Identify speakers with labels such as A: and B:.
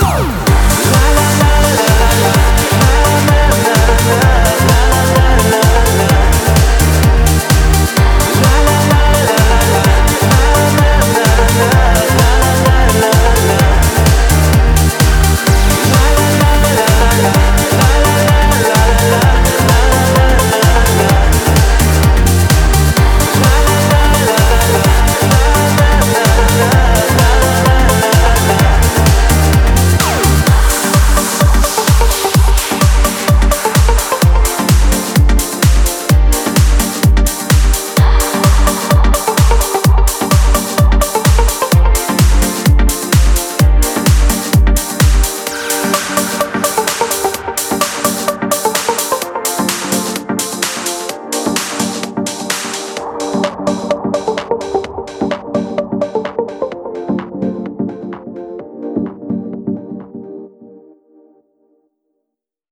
A: No!